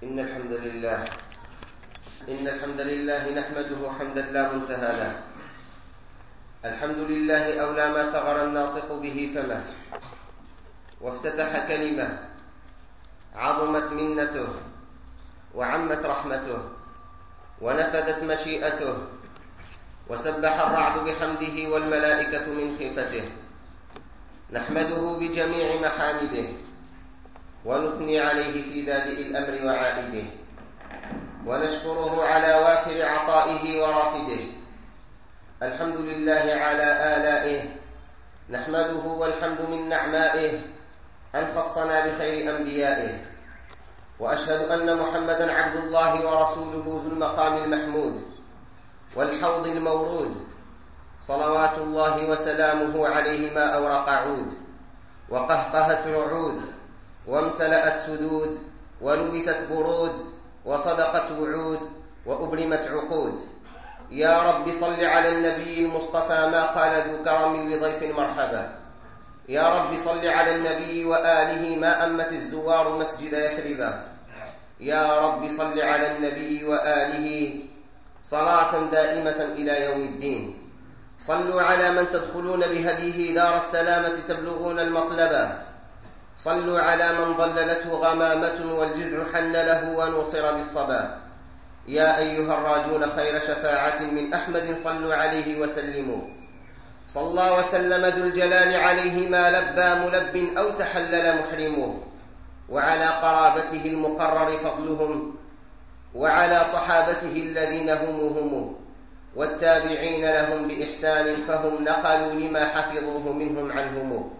إن الحمد لله. إن الحمد لله نحمده حمدا لا منتهى له. الحمد لله أولى ما ثغر الناطق به فمه. وافتتح كلمة. عظمت منته. وعمت رحمته. ونفذت مشيئته. وسبح الرعد بحمده والملائكة من خيفته. نحمده بجميع محامده. ونثني عليه في بادئ الأمر وعائده. ونشكره على وافر عطائه ورافده الحمد لله على آلائه. نحمده والحمد من نعمائه. أن خصنا بخير أنبيائه. وأشهد أن محمدا عبد الله ورسوله ذو المقام المحمود والحوض المورود. صلوات الله وسلامه عليه ما أورق عود. وقهقهت رعود وامتلأت سدود ولبست برود وصدقت وعود وأبرمت عقود. يا رب صل على النبي المصطفى ما قال ذو كرم لضيف مرحبا. يا رب صل على النبي وآله ما أمت الزوار مسجد يثربا. يا رب صل على النبي وآله صلاة دائمة إلى يوم الدين. صلوا على من تدخلون بهديه دار السلامة تبلغون المطلبا صلوا على من ضللته غمامة والجذع حن له ونوصر بالصبا يا أيها الراجون خير شفاعة من أحمد صلوا عليه وسلموا. صلى وسلم ذو الجلال عليه ما لبى ملب أو تحلل محرمه وعلى قرابته المقرر فضلهم. وعلى صحابته الذين هم هم والتابعين لهم بإحسان فهم نقلوا لما حفظوه منهم عنهم.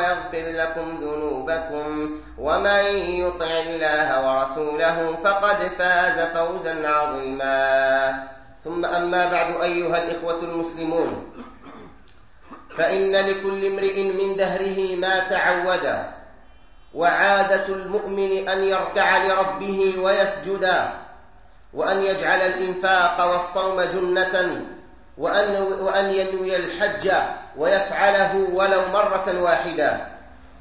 ويغفر لكم ذنوبكم ومن يطع الله ورسوله فقد فاز فوزا عظيما. ثم أما بعد أيها الإخوة المسلمون فإن لكل امرئ من دهره ما تعود وعادة المؤمن أن يركع لربه ويسجد وأن يجعل الإنفاق والصوم جنة وأن, وأن ينوي الحج ويفعله ولو مرة واحدة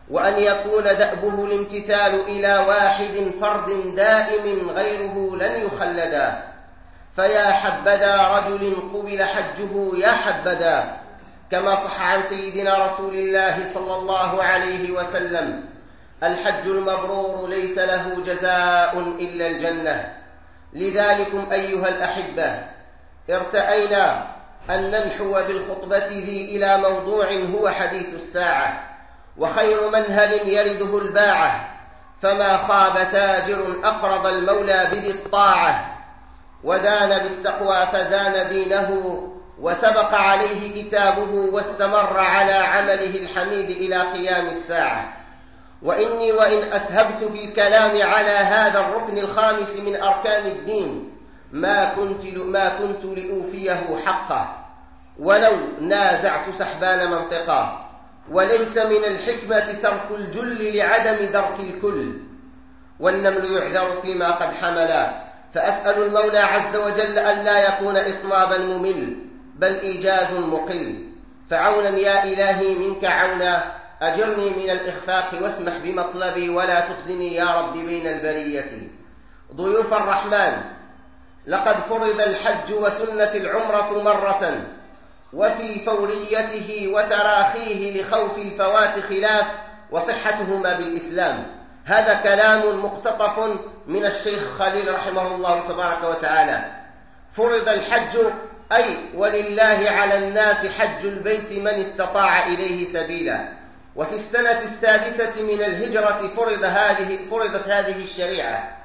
وأن يكون دأبه الامتثال إلى واحد فرد دائم غيره لن يخلدا فيا حبذا رجل قبل حجه يا حبذا كما صح عن سيدنا رسول الله صلى الله عليه وسلم الحج المبرور ليس له جزاء إلا الجنة. لذلكم أيها الأحبة ارتأينا أن ننحو بالخطبة ذي إلى موضوع هو حديث الساعة وخير منهل يرده الباعة فما خاب تاجر أقرض المولى بذي الطاعة ودان بالتقوى فزان دينه وسبق عليه كتابه واستمر على عمله الحميد إلى قيام الساعة. وإني وإن أسهبت في الكلام على هذا الركن الخامس من أركان الدين ما كنت ما كنت لأوفيه حقه ولو نازعت سحبان منطقا. وليس من الحكمة ترك الجل لعدم درك الكل. والنمل يعذر فيما قد حملا. فأسأل المولى عز وجل ألا يكون إطنابا ممل بل إيجاز مقل. فعونا يا إلهي منك عونا أجرني من الإخفاق واسمح بمطلبي ولا تخزني يا رب بين البرية. ضيوف الرحمن لقد فرض الحج وسنة العمرة مرة وفي فوريته وتراخيه لخوف الفوات خلاف وصحتهما بالإسلام. هذا كلام مقتطف من الشيخ خليل رحمه الله تبارك وتعالى. فرض الحج أي ولله على الناس حج البيت من استطاع إليه سبيلا. وفي السنة السادسة من الهجرة فرض هذه فرضت هذه الشريعة.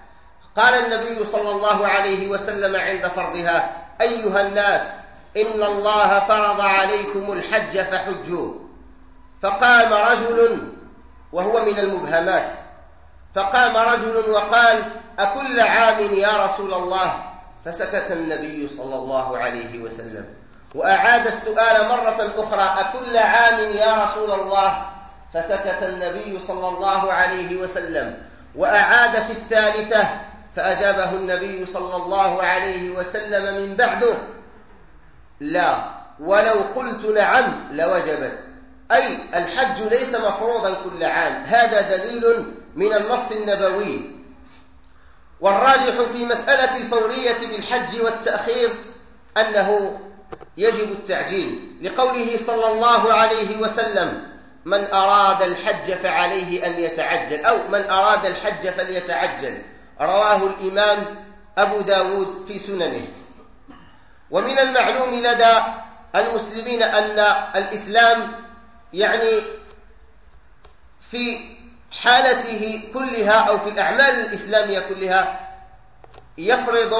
قال النبي صلى الله عليه وسلم عند فرضها أيها الناس إن الله فرض عليكم الحج فحجوا. فقام رجل وهو من المبهمات. فقام رجل وقال أكل عام يا رسول الله؟ فسكت النبي صلى الله عليه وسلم. وأعاد السؤال مرة أخرى أكل عام يا رسول الله؟ فسكت النبي صلى الله عليه وسلم. وأعاد في الثالثة فأجابه النبي صلى الله عليه وسلم من بعده لا ولو قلت نعم لوجبت. أي الحج ليس مفروضا كل عام هذا دليل من النص النبوي. والراجح في مسألة الفورية بالحج والتأخير أنه يجب التعجيل لقوله صلى الله عليه وسلم من أراد الحج فعليه أن يتعجل أو من أراد الحج فليتعجل رواه الإمام أبو داود في سننه. ومن المعلوم لدى المسلمين أن الإسلام يعني في حالته كلها أو في الأعمال الإسلامية كلها يفرض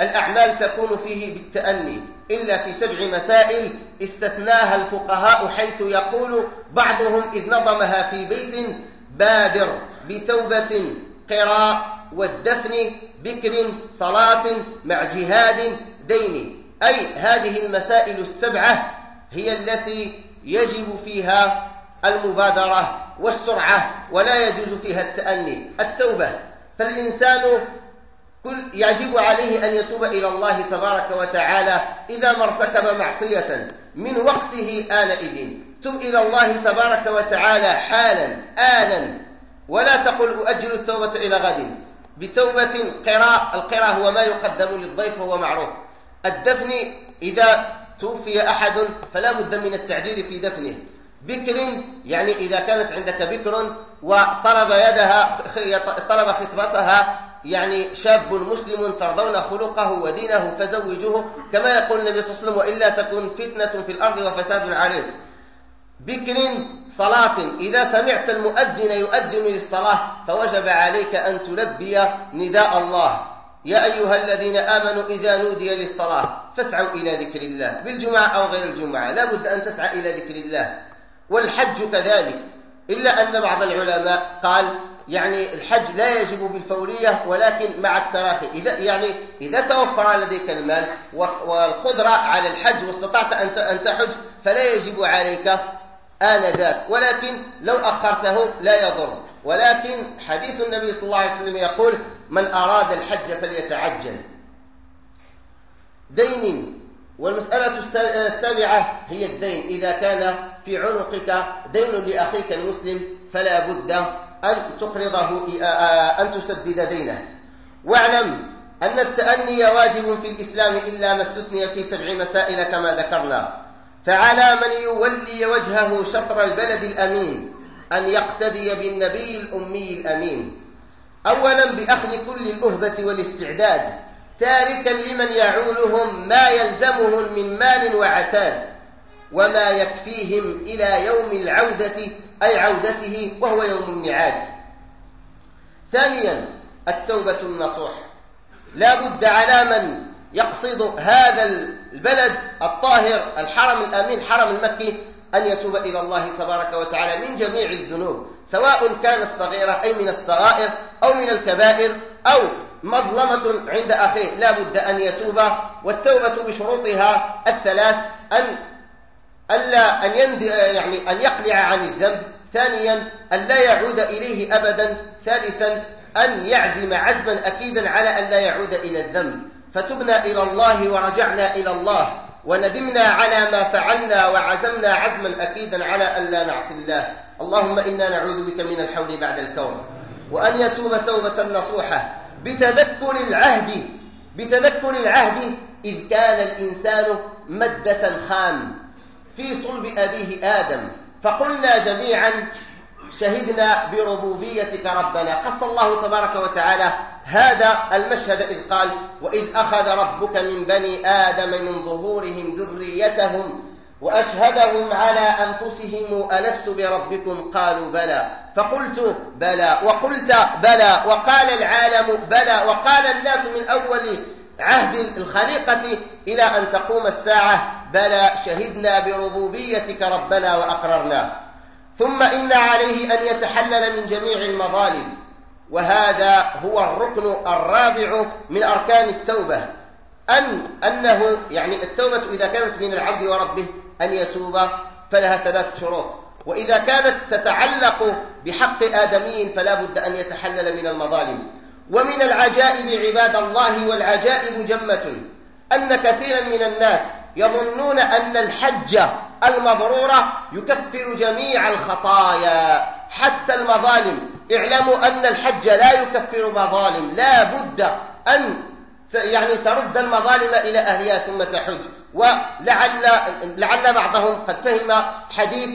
الأعمال تكون فيه بالتأني إلا في سبع مسائل استثناها الفقهاء حيث يقول بعضهم إذ نظمها في بيت بادر بتوبة قراء والدفن بكر صلاة مع جهاد دين. أي هذه المسائل السبعة هي التي يجب فيها المبادرة والسرعة ولا يجوز فيها التأني. التوبة. فالإنسان كل يجب عليه أن يتوب إلى الله تبارك وتعالى إذا ما ارتكب معصية من وقته آنئذ. تب إلى الله تبارك وتعالى حالا آنا. ولا تقل أؤجل التوبة إلى غد. بتوبة قراء القراء هو ما يقدم للضيف وهو معروف. الدفن إذا توفي أحد فلا بد من التعجيل في دفنه. بكر يعني إذا كانت عندك بكر وطلب يدها طلب خطبتها يعني شاب مسلم ترضون خلقه ودينه فزوجوه كما يقول النبي صلى الله عليه وسلم وإلا تكون فتنة في الأرض وفساد عريض بكر صلاة. إذا سمعت المؤذن يؤذن للصلاة فوجب عليك أن تلبي نداء الله. يا أيها الذين آمنوا إذا نودي للصلاة فاسعوا إلى ذكر الله. بالجمعة أو غير الجمعة لا بد أن تسعى إلى ذكر الله. والحج كذلك. إلا أن بعض العلماء قال يعني الحج لا يجب بالفورية ولكن مع التراخي. إذا يعني إذا توفر لديك المال والقدرة على الحج واستطعت أن تحج فلا يجب عليك آنذاك ولكن لو أخرته لا يضر. ولكن حديث النبي صلى الله عليه وسلم يقول من أراد الحج فليتعجل. دين. والمسألة السابعة هي الدين. إذا كان في عنقك دين لأخيك المسلم فلا بد أن تقرضه أن تسدد دينه. واعلم أن التأني واجب في الإسلام إلا ما استثني في سبع مسائل كما ذكرنا. فعلى من يولي وجهه شطر البلد الأمين أن يقتدي بالنبي الأمي الأمين. أولا بأخذ كل الأهبة والاستعداد تاركا لمن يعولهم ما يلزمهم من مال وعتاد وما يكفيهم إلى يوم العودة أي عودته وهو يوم الميعاد. ثانيا التوبة النصوح. لا بد على من يقصد هذا البلد الطاهر الحرم الأمين حرم المكي أن يتوب إلى الله تبارك وتعالى من جميع الذنوب سواء كانت صغيرة أي من الصغائر أو من الكبائر أو مظلمة عند أخيه. لا بد أن يتوب والتوبة بشروطها الثلاث أن ألا أن يند يعني أن يقلع عن الذنب. ثانيا أن لا يعود إليه أبدا. ثالثا أن يعزم عزما أكيدا على أن لا يعود إلى الذنب. فتبنا إلى الله ورجعنا إلى الله وندمنا على ما فعلنا وعزمنا عزما أكيدا على أن لا نعصي الله. اللهم إنا نعوذ بك من الحول بعد الكون وأن يتوب توبة نصوحة. بتذكر العهد بتذكر العهد إذ كان الإنسان مدة خام في صلب أبيه آدم. فقلنا جميعا شهدنا بربوبيتك ربنا. قص الله تبارك وتعالى هذا المشهد إذ قال وإذ أخذ ربك من بني آدم من ظهورهم ذريتهم وأشهدهم على أنفسهم ألست بربكم؟ قالوا بلى. فقلت بلى. وقلت بلى. وقال العالم بلى. وقال الناس من أول عهد الخليقة إلى أن تقوم الساعة بلى. شهدنا بربوبيتك ربنا وأقررنا ثم إن عليه أن يتحلل من جميع المظالم. وهذا هو الركن الرابع من أركان التوبة. أن أنه يعني التوبة إذا كانت من العبد وربه أن يتوب فلها ثلاث شروط. وإذا كانت تتعلق بحق آدمي فلا بد أن يتحلل من المظالم. ومن العجائب عباد الله والعجائب جمة. أن كثيرا من الناس يظنون أن الحج المبرورة يكفر جميع الخطايا. حتى المظالم. اعلموا أن الحج لا يكفر مظالم. لا بد أن يعني ترد المظالم إلى أهلها ثم تحج. ولعل لعل بعضهم قد فهم حديث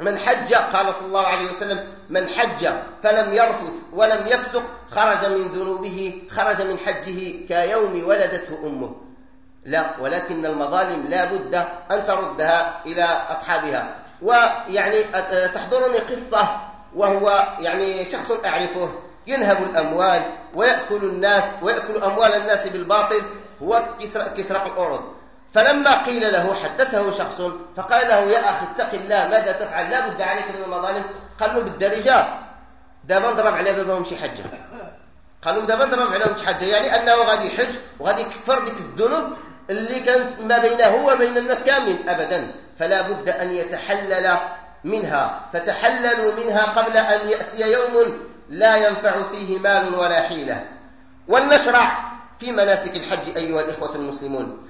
من حج قال صلى الله عليه وسلم من حج فلم يرفث ولم يفسق خرج من ذنوبه خرج من حجه كيوم ولدته أمه. لا ولكن المظالم لا بد أن تردها إلى أصحابها. ويعني تحضرني قصة وهو يعني شخص أعرفه ينهب الأموال ويأكل الناس ويأكل أموال الناس بالباطل هو كسرق الأرض. فلما قيل له حدثه شخص فقال له يا أخي اتق الله ماذا تفعل؟ لا بد عليك من المظالم. قال له بالدرجة. دابا نضرب على بابهم شي حجة. قال لهم دابا نضرب عليهم شي حجة. يعني أنه غادي يحج وغادي يكفر ديك الذنوب اللي كانت ما بينه وبين الناس كاملين أبدا. فلا بد أن يتحلل منها. فتحللوا منها قبل أن يأتي يوم لا ينفع فيه مال ولا حيلة. ولنشرع في مناسك الحج أيها الإخوة المسلمون.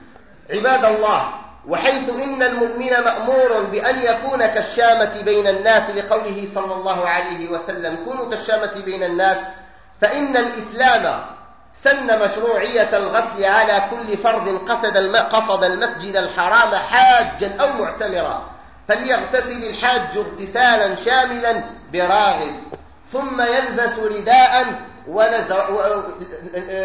عباد الله وحيث إن المؤمن مأمور بأن يكون كالشامة بين الناس لقوله صلى الله عليه وسلم كونوا كالشامة بين الناس فإن الإسلام سن مشروعية الغسل على كل فرد قصد قصد المسجد الحرام حاجا أو معتمرا فليغتسل الحاج اغتسالا شاملا براغب ثم يلبس رداء ونزر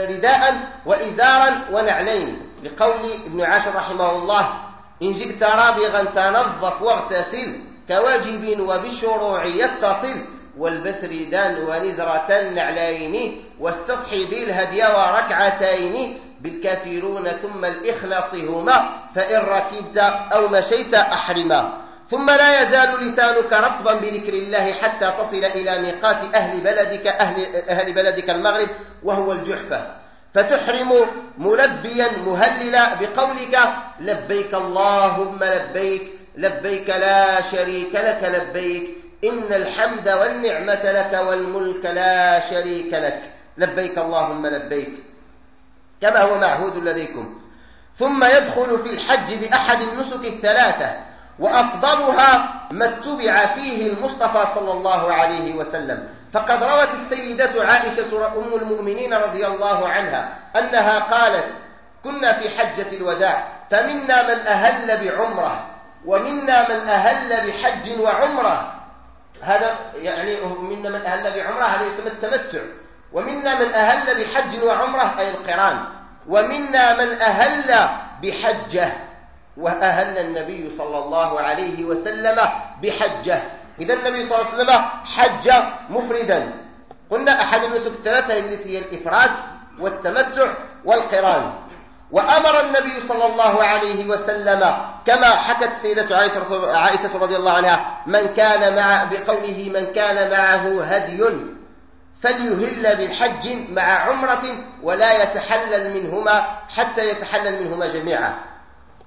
رداء وإزارا ونعلين. لقول ابن عاشر رحمه الله إن جئت رابغا تنظف واغتسل كواجب وبالشروع يتصل. والبس ردان ونزرة نعلين واستصحي بالهدي وركعتين بالكافرون ثم الإخلاص هما فإن ركبت أو مشيت أحرما ثم لا يزال لسانك رطبا بذكر الله حتى تصل إلى ميقات أهل بلدك أهل, أهل بلدك المغرب وهو الجحفة. فتحرم ملبيا مهللا بقولك لبيك اللهم لبيك لبيك لا شريك لك لبيك إن الحمد والنعمة لك والملك لا شريك لك. لبيك اللهم لبيك. كما هو معهود لديكم. ثم يدخل في الحج بأحد النسك الثلاثة وأفضلها ما اتبع فيه المصطفى صلى الله عليه وسلم. فقد روت السيدة عائشة أم المؤمنين رضي الله عنها أنها قالت كنا في حجة الوداع فمنا من أهل بعمرة ومنا من أهل بحج وعمرة هذا يعني منا من أهل بعمرة هذا يسمى التمتع. ومنا من أهل بحج وعمرة أي القران. ومنا من أهل بحجة وأهل النبي صلى الله عليه وسلم بحجة. إذا النبي صلى الله عليه وسلم حج مفردا. قلنا أحد النسك الثلاثة التي هي الإفراد والتمتع والقران. وأمر النبي صلى الله عليه وسلم كما حكت سيدة عائشة رضي الله عنها من كان مع بقوله من كان معه هدي فليهل بالحج مع عمرة ولا يتحلل منهما حتى يتحلل منهما جميعا.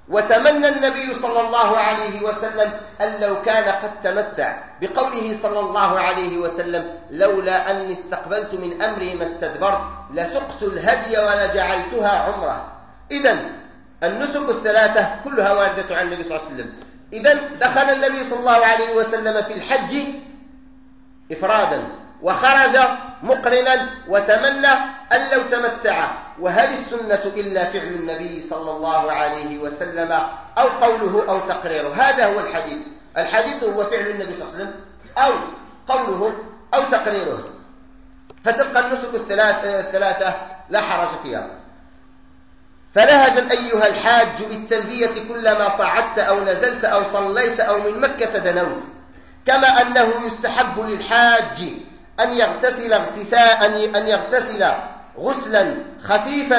وتمنى النبي صلى الله عليه وسلم أن لو كان قد تمتع بقوله صلى الله عليه وسلم لولا أني استقبلت من أمري ما استدبرت لسقت الهدي ولجعلتها عمرة. إذا النسك الثلاثة كلها واردة عن النبي صلى الله عليه وسلم. إذا دخل النبي صلى الله عليه وسلم في الحج إفرادا وخرج مقرنا وتمنى أن لو تمتع. وهل السنة إلا فعل النبي صلى الله عليه وسلم أو قوله أو تقريره؟ هذا هو الحديث. الحديث هو فعل النبي صلى الله عليه وسلم أو قوله أو تقريره. فتبقى النسك الثلاثة لا حرج فيها. فلهج أيها الحاج بالتلبية كلما صعدت أو نزلت أو صليت أو من مكة دنوت. كما أنه يستحب للحاج أن يغتسل اغتساء أن يغتسل غسلا خفيفا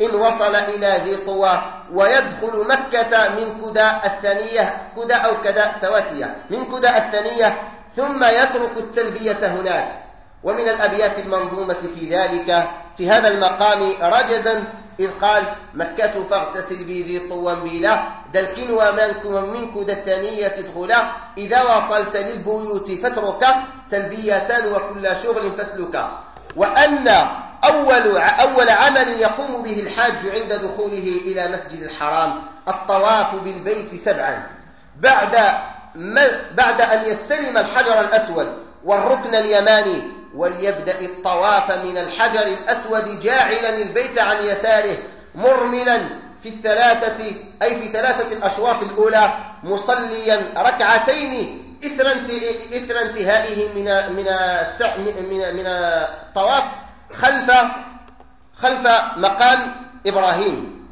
إن وصل إلى ذي طوى ويدخل مكة من كدى الثانية كدى أو كدى سواسية من كدى الثانية ثم يترك التلبية هناك. ومن الأبيات المنظومة في ذلك في هذا المقام رجزا إذ قال مكة فاغتسل بي ذي طوى بلا دلكن ومنك ومنك الثانية تدخلا إذا وصلت للبيوت فاترك تلبية وكل شغل فاسلك. وأن أول أول عمل يقوم به الحاج عند دخوله إلى مسجد الحرام الطواف بالبيت سبعا. بعد بعد أن يستلم الحجر الأسود والركن اليماني وليبدأ الطواف من الحجر الأسود جاعلا البيت عن يساره مرملا في الثلاثة أي في ثلاثة الأشواط الأولى مصليا ركعتين إثر إثر انتهائه من من من من الطواف خلف خلف مقام إبراهيم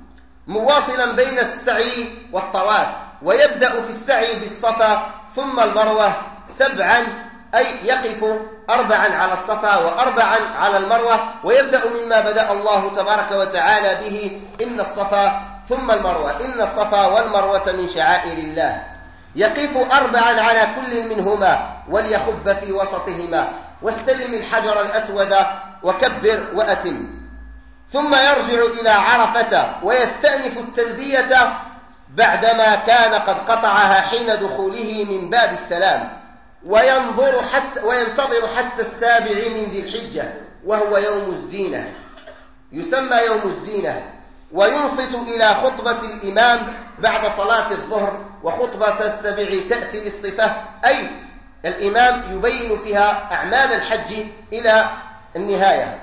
مواصلا بين السعي والطواف ويبدأ في السعي بالصفا ثم المروة سبعا أي يقف أربعا على الصفا وأربعا على المروة ويبدأ مما بدأ الله تبارك وتعالى به إن الصفا ثم المروة إن الصفا والمروة من شعائر الله. يقف أربعا على كل منهما وليخب في وسطهما واستلم الحجر الأسود وكبر وأتم. ثم يرجع إلى عرفة ويستأنف التلبية بعدما كان قد قطعها حين دخوله من باب السلام. وينظر حتى وينتظر حتى السابع من ذي الحجة وهو يوم الزينة. يسمى يوم الزينة. وينصت إلى خطبة الإمام بعد صلاة الظهر وخطبة السبع تأتي بالصفة. أي الإمام يبين فيها أعمال الحج إلى النهاية.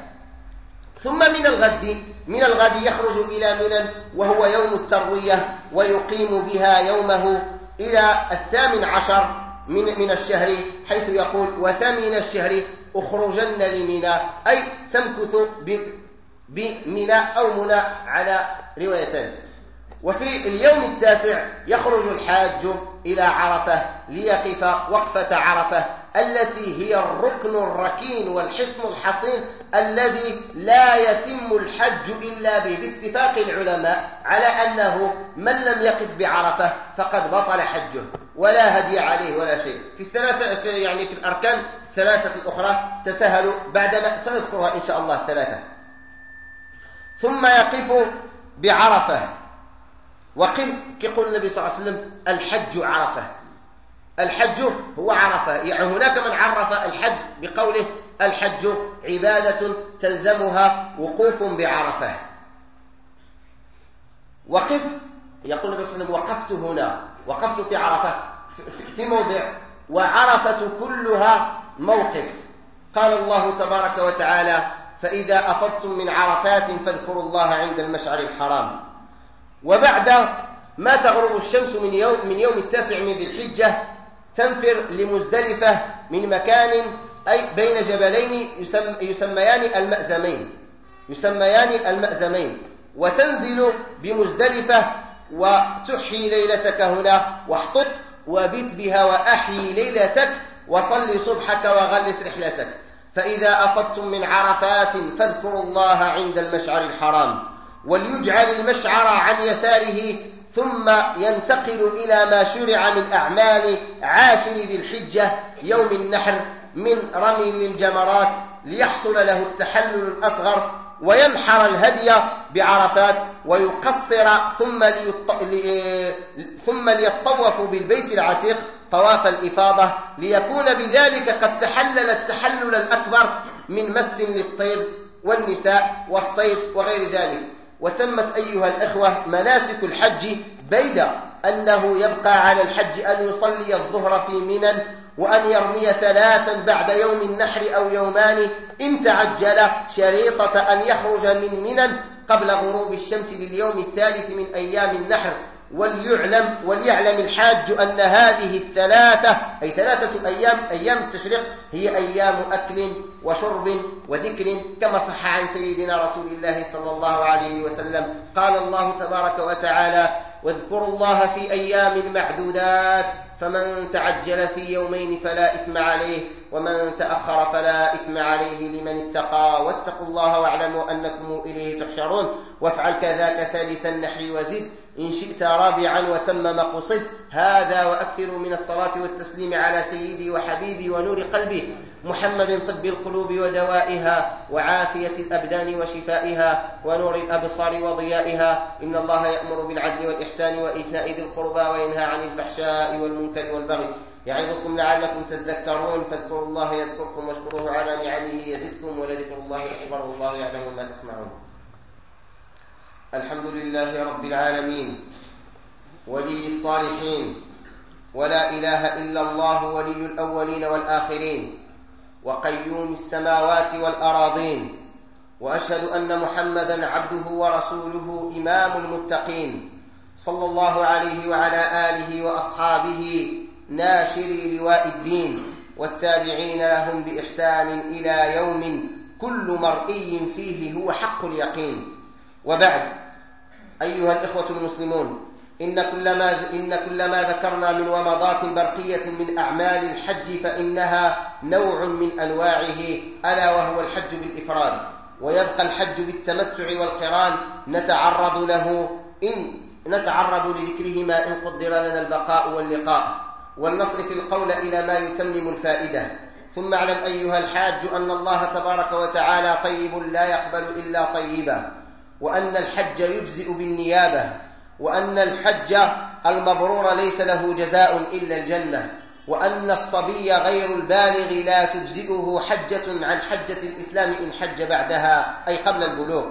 ثم من الغد من الغد يخرج إلى منى وهو يوم التروية ويقيم بها يومه إلى الثامن عشر. من من الشهر حيث يقول وثمن الشهر أخرجن لمنى أي تمكث بمنى أو منى على روايتين. وفي اليوم التاسع يخرج الحاج إلى عرفة ليقف وقفة عرفة التي هي الركن الركين والحصن الحصين الذي لا يتم الحج إلا به باتفاق العلماء على أنه من لم يقف بعرفة فقد بطل حجه ولا هدي عليه ولا شيء. في الثلاثة في يعني في الأركان الثلاثة الأخرى تسهل بعدما سنذكرها إن شاء الله الثلاثة. ثم يقف بعرفة. وقل كيقول النبي صلى الله عليه وسلم الحج عرفة. الحج هو عرفة. يعني هناك من عرف الحج بقوله الحج عبادة تلزمها وقوف بعرفة. وقف يقول النبي صلى الله عليه وسلم وقفت هنا. وقفت في عرفة في موضع. وعرفة كلها موقف. قال الله تبارك وتعالى فإذا أفضتم من عرفات فاذكروا الله عند المشعر الحرام. وبعد ما تغرب الشمس من يوم, من يوم التاسع من ذي الحجة تنفر لمزدلفة من مكان أي بين جبلين يسم يسميان المأزمين. يسميان المأزمين. وتنزل بمزدلفة وتحيي ليلتك هنا واحطط وبت بها وأحيي ليلتك وصل صبحك وغلس رحلتك. فإذا أفضتم من عرفات فاذكروا الله عند المشعر الحرام. وليجعل المشعر عن يساره ثم ينتقل إلى ما شرع من أعمال عاشر ذي الحجة يوم النحر من رمي للجمرات ليحصل له التحلل الأصغر وينحر الهدي بعرفات ويقصر ثم ليط... ثم ليطوف بالبيت العتيق طواف الإفاضة ليكون بذلك قد تحلل التحلل الأكبر من مس للطيب والنساء والصيد وغير ذلك. وتمت أيها الأخوة مناسك الحج بيد أنه يبقى على الحج أن يصلي الظهر في منى وأن يرمي ثلاثا بعد يوم النحر أو يومان إن تعجل شريطة أن يخرج من منى قبل غروب الشمس لليوم الثالث من أيام النحر. وليعلم وليعلم الحاج أن هذه الثلاثة أي ثلاثة أيام أيام التشريق هي أيام أكل وشرب وذكر كما صح عن سيدنا رسول الله صلى الله عليه وسلم. قال الله تبارك وتعالى واذكروا الله في أيام معدودات فمن تعجل في يومين فلا إثم عليه ومن تأخر فلا إثم عليه لمن اتقى واتقوا الله واعلموا أنكم إليه تحشرون. وافعل كذاك ثالث النحل وزد إن شئت رابعا وتم مقصد هذا وأكثر من الصلاة والتسليم على سيدي وحبيبي ونور قلبي محمد طب القلوب ودوائها وعافية الأبدان وشفائها ونور الأبصار وضيائها. إن الله يأمر بالعدل والإحسان وإيتاء ذي القربى وينهى عن الفحشاء والمنكر والبغي يعظكم لعلكم تذكرون فاذكروا الله يذكركم واشكروه على نعمه يزدكم ولذكر الله أكبر والله يعلم ما تسمعون. الحمد لله رب العالمين ولي الصالحين ولا إله إلا الله ولي الأولين والآخرين وقيوم السماوات والأراضين وأشهد أن محمدا عبده ورسوله إمام المتقين صلى الله عليه وعلى آله وأصحابه ناشري لواء الدين والتابعين لهم بإحسان إلى يوم كل مرئي فيه هو حق اليقين. وبعد أيها الإخوة المسلمون إن كل ما إن كل ما ذكرنا من ومضات برقية من أعمال الحج فإنها نوع من أنواعه ألا وهو الحج بالإفراد. ويبقى الحج بالتمتع والقران نتعرض له إن نتعرض لذكرهما إن قدر لنا البقاء واللقاء. ولنصرف القول إلى ما يتمم الفائدة. ثم اعلم أيها الحاج أن الله تبارك وتعالى طيب لا يقبل إلا طيبا وأن الحج يجزئ بالنيابة وأن الحج المبرور ليس له جزاء إلا الجنة وأن الصبي غير البالغ لا تجزئه حجة عن حجة الإسلام إن حج بعدها أي قبل البلوغ.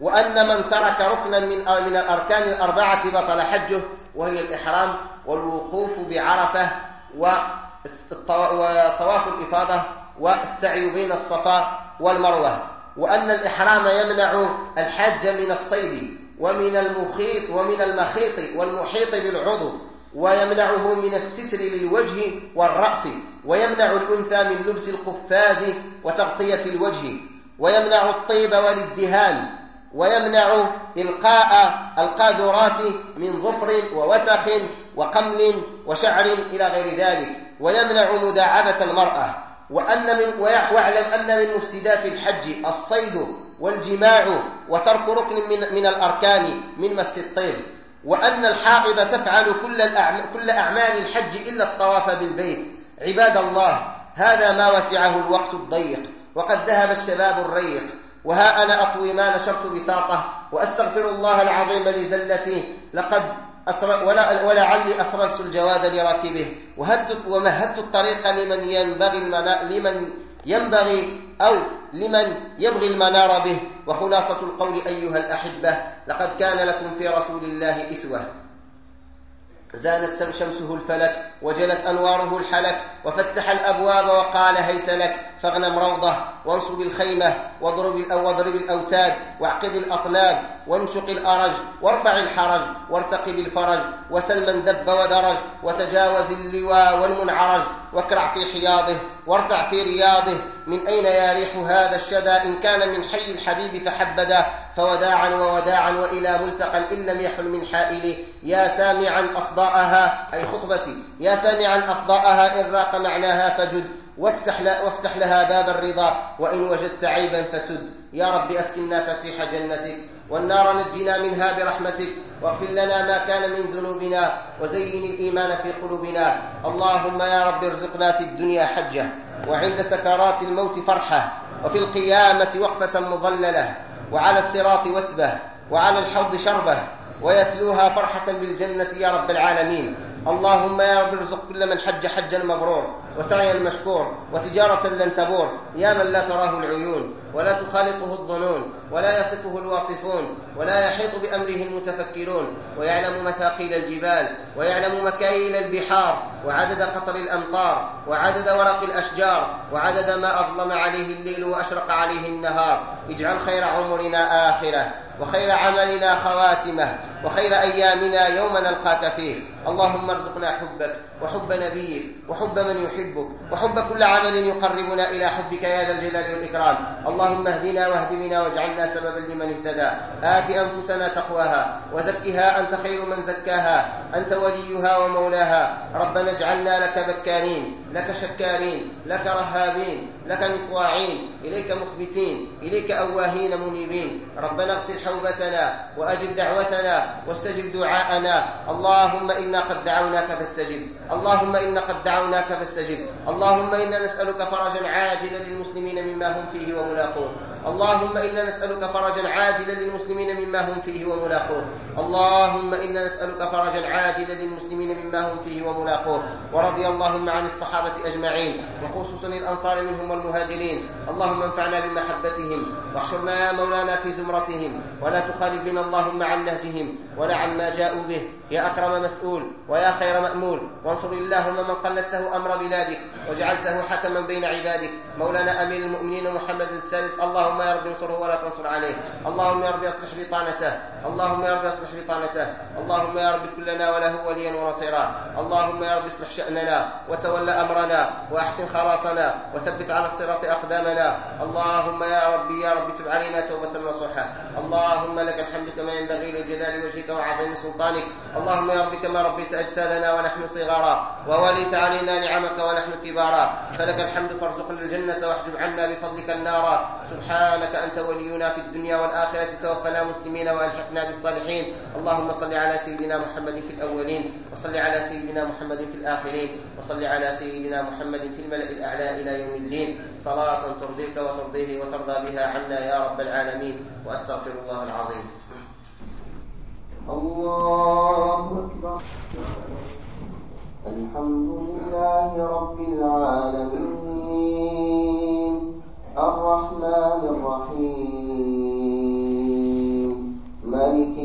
وأن من ترك ركنا من من الأركان الأربعة بطل حجه وهي الإحرام والوقوف بعرفة وطواف الإفاضة والسعي بين الصفا والمروة. وأن الإحرام يمنع الحاج من الصيد ومن المخيط ومن المخيط والمحيط بالعضو ويمنعه من الستر للوجه والرأس ويمنع الأنثى من لبس القفاز وتغطية الوجه ويمنع الطيب والإدهان ويمنع إلقاء القاذورات من ظفر ووسخ وقمل وشعر إلى غير ذلك ويمنع مداعبة المرأة. وأن من واعلم أن من مفسدات الحج الصيد والجماع وترك ركن من, من الأركان من مس الطيب وأن الحائض تفعل كل, كل أعمال الحج إلا الطواف بالبيت. عباد الله هذا ما وسعه الوقت الضيق وقد ذهب الشباب الريق. وها أنا أطوي ما نشرت بساطة وأستغفر الله العظيم لزلتي لقد ولا ولعلي أسررت الجواد لراكبه وهدت ومهدت الطريق لمن ينبغي المنا... لمن ينبغي أو لمن يبغي المنار به. وخلاصة القول أيها الأحبة لقد كان لكم في رسول الله إسوة. زانت شمسه الفلك وجلت أنواره الحلك وفتح الأبواب وقال هيت لك. فاغنم روضة وانصب الخيمة واضرب الأوتاد واعقد الأطناب وانشق الأرج وارفع الحرج وارتقب الفرج وسل من ذب ودرج وتجاوز اللواء والمنعرج واكرع في حياضه وارتع في رياضه. من أين يا ريح هذا الشدى؟ إن كان من حي الحبيب تحبدا. فوداعا ووداعا وإلى ملتقى إن لم يحل من حائل يا سامعا أصداءها أي خطبتي يا سامعا أصداءها إن راق معناها فجد. وافتح, وافتح لها باب الرضا وإن وجدت عيبا فسد. يا رب أسكننا فسيح جنتك والنار نجنا منها برحمتك واغفر لنا ما كان من ذنوبنا وزين الإيمان في قلوبنا. اللهم يا رب ارزقنا في الدنيا حجة وعند سكرات الموت فرحة وفي القيامة وقفة مظللة وعلى الصراط وثبة وعلى الحوض شربة ويتلوها فرحة بالجنة يا رب العالمين. اللهم يا رب ارزق كل من حج حجا مبرور وسعيا مشكور وتجارة لن تبور يا من لا تراه العيون ولا تخالطه الظنون ولا يصفه الواصفون ولا يحيط بأمره المتفكرون ويعلم مثاقيل الجبال ويعلم مكاييل البحار وعدد قطر الأمطار وعدد ورق الأشجار وعدد ما أظلم عليه الليل وأشرق عليه النهار. اجعل خير عمرنا آخرة وخير عملنا خواتمة وخير أيامنا يوم نلقاك فيه. اللهم ارزقنا حبك وحب نبيك وحب من يحبك وحب كل عمل يقربنا إلى حبك يا ذا الجلال والإكرام. اللهم اهدنا واهد بنا واجعلنا سببا لمن اهتدى. آت أنفسنا تقواها وزكها أنت خير من زكاها. أنت وليها ومولاها. ربنا اجعلنا لك بكارين لك شكارين لك رهابين لك مطواعين إليك مخبتين إليك أواهين منيبين. ربنا اغسل حوبتنا وأجب دعوتنا واستجب دعاءنا. اللهم إنا قد دعوناك فاستجب. اللهم إنا قد دعوناك فاستجب. اللهم إنا نسألك فرجا عاجلا للمسلمين مما هم فيه وملاقوه. اللهم إنا نسألك فرجا عاجلا للمسلمين مما هم فيه وملاقوه. اللهم إنا نسألك فرجا عاجلا للمسلمين مما هم فيه وملاقوه. ورضي اللهم عن الصحابة أجمعين وخصوصا الأنصار منهم والمهاجرين. اللهم انفعنا بمحبتهم واحشرنا يا مولانا في زمرتهم. ولا تخالف بنا اللهم عن نهجهم ولا عما جاءوا به. يا أكرم مسؤول ويا خير مأمول. وانصر اللهم من قلدته أمر بلادك وجعلته حكما بين عبادك. مولانا أمير المؤمنين محمد السادس اللهم يا رب انصره ولا تنصر عليه. اللهم يا رب أصلح بطانته. اللهم يا رب اصلح بطانته. اللهم يا رب كن لنا وله وليا ونصيرا. اللهم يا رب اصلح شأننا وتول أمرنا وأحسن خلاصنا وثبت على الصراط أقدامنا. اللهم يا ربي يا رب تب علينا توبة نصوحا اللهم لك الحمد كما ينبغي لجلال وجهك وعظيم سلطانك. اللهم يا رب كما ربيت أجسادنا ونحن صغارا. ووليت علينا نعمك ونحن كبارا. فلك الحمد فارزقنا الجنة واحجب عنا بفضلك النار. سبحانك أنت ولينا في الدنيا والآخرة. توفنا مسلمين والحقنا بالصالحين. اللهم صل على سيدنا محمد في الأولين وصل على سيدنا محمد في الآخرين وصل على سيدنا محمد في الملأ الأعلى إلى يوم الدين. صلاة ترضيك وترضيه وترضى بها عنا يا رب العالمين وأستغفر الله العظيم. الله أكبر. الحمد لله رب العالمين. الرحمن الرحيم.